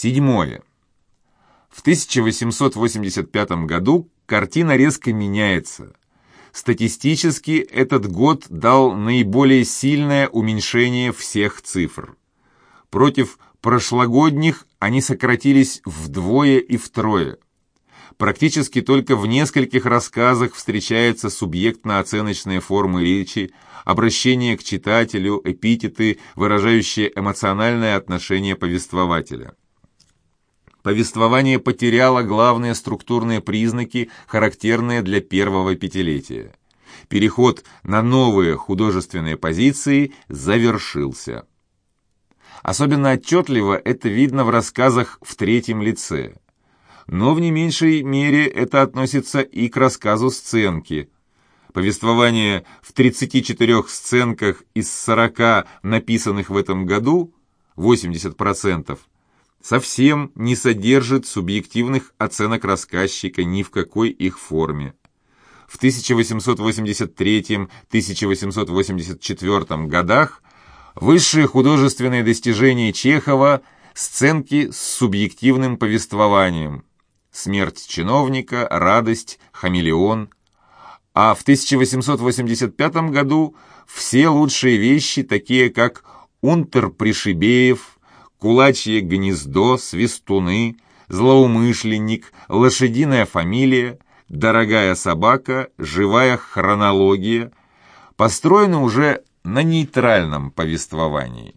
Седьмое. В 1885 году картина резко меняется. Статистически этот год дал наиболее сильное уменьшение всех цифр. Против прошлогодних они сократились вдвое и втрое. Практически только в нескольких рассказах встречаются субъектно-оценочные формы речи, обращение к читателю, эпитеты, выражающие эмоциональное отношение повествователя. Повествование потеряло главные структурные признаки, характерные для первого пятилетия. Переход на новые художественные позиции завершился. Особенно отчетливо это видно в рассказах в третьем лице. Но в не меньшей мере это относится и к рассказу сценки. Повествование в 34 сценках из 40 написанных в этом году, 80%, совсем не содержит субъективных оценок рассказчика ни в какой их форме. В 1883-1884 годах высшие художественные достижения Чехова – сценки с субъективным повествованием «Смерть чиновника», «Радость», «Хамелеон», а в 1885 году все лучшие вещи, такие как «Унтер Пришибеев», кулачье гнездо, свистуны, злоумышленник, лошадиная фамилия, дорогая собака, живая хронология, построены уже на нейтральном повествовании.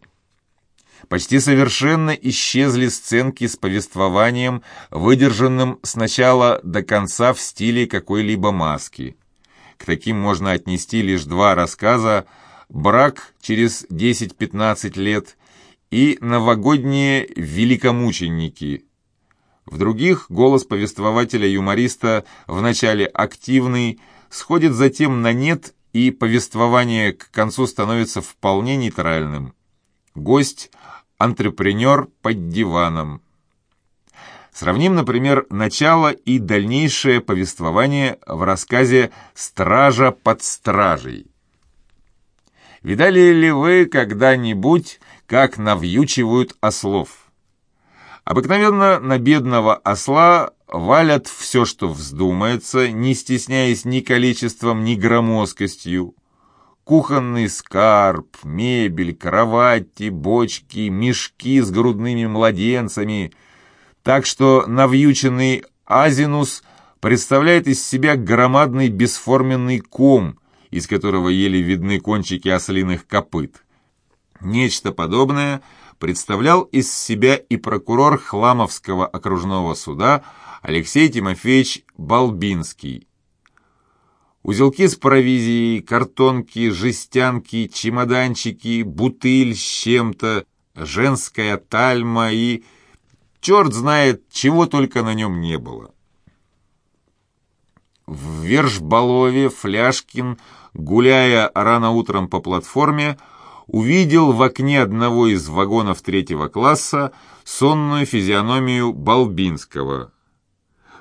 Почти совершенно исчезли сценки с повествованием, выдержанным с начала до конца в стиле какой-либо маски. К таким можно отнести лишь два рассказа «Брак через 10-15 лет» и новогодние великомученики. В других голос повествователя-юмориста вначале активный, сходит затем на нет, и повествование к концу становится вполне нейтральным. Гость – антрепренер под диваном. Сравним, например, начало и дальнейшее повествование в рассказе «Стража под стражей». Видали ли вы когда-нибудь как навьючивают ослов. Обыкновенно на бедного осла валят все, что вздумается, не стесняясь ни количеством, ни громоздкостью. Кухонный скарб, мебель, кровати, бочки, мешки с грудными младенцами. Так что навьюченный азинус представляет из себя громадный бесформенный ком, из которого еле видны кончики ослиных копыт. Нечто подобное представлял из себя и прокурор Хламовского окружного суда Алексей Тимофеевич Балбинский. Узелки с провизией, картонки, жестянки, чемоданчики, бутыль с чем-то, женская тальма и... Черт знает, чего только на нем не было. В Вершбалове Фляшкин, гуляя рано утром по платформе, увидел в окне одного из вагонов третьего класса сонную физиономию Балбинского.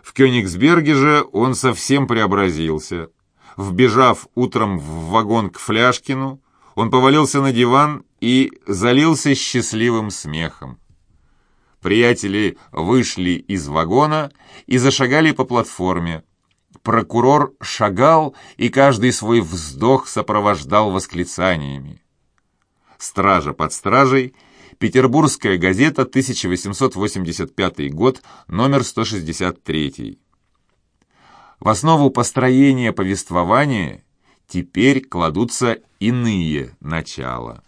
В Кёнигсберге же он совсем преобразился. Вбежав утром в вагон к Фляшкину, он повалился на диван и залился счастливым смехом. Приятели вышли из вагона и зашагали по платформе. Прокурор шагал, и каждый свой вздох сопровождал восклицаниями. «Стража под стражей», Петербургская газета, 1885 год, номер 163. В основу построения повествования теперь кладутся иные начала.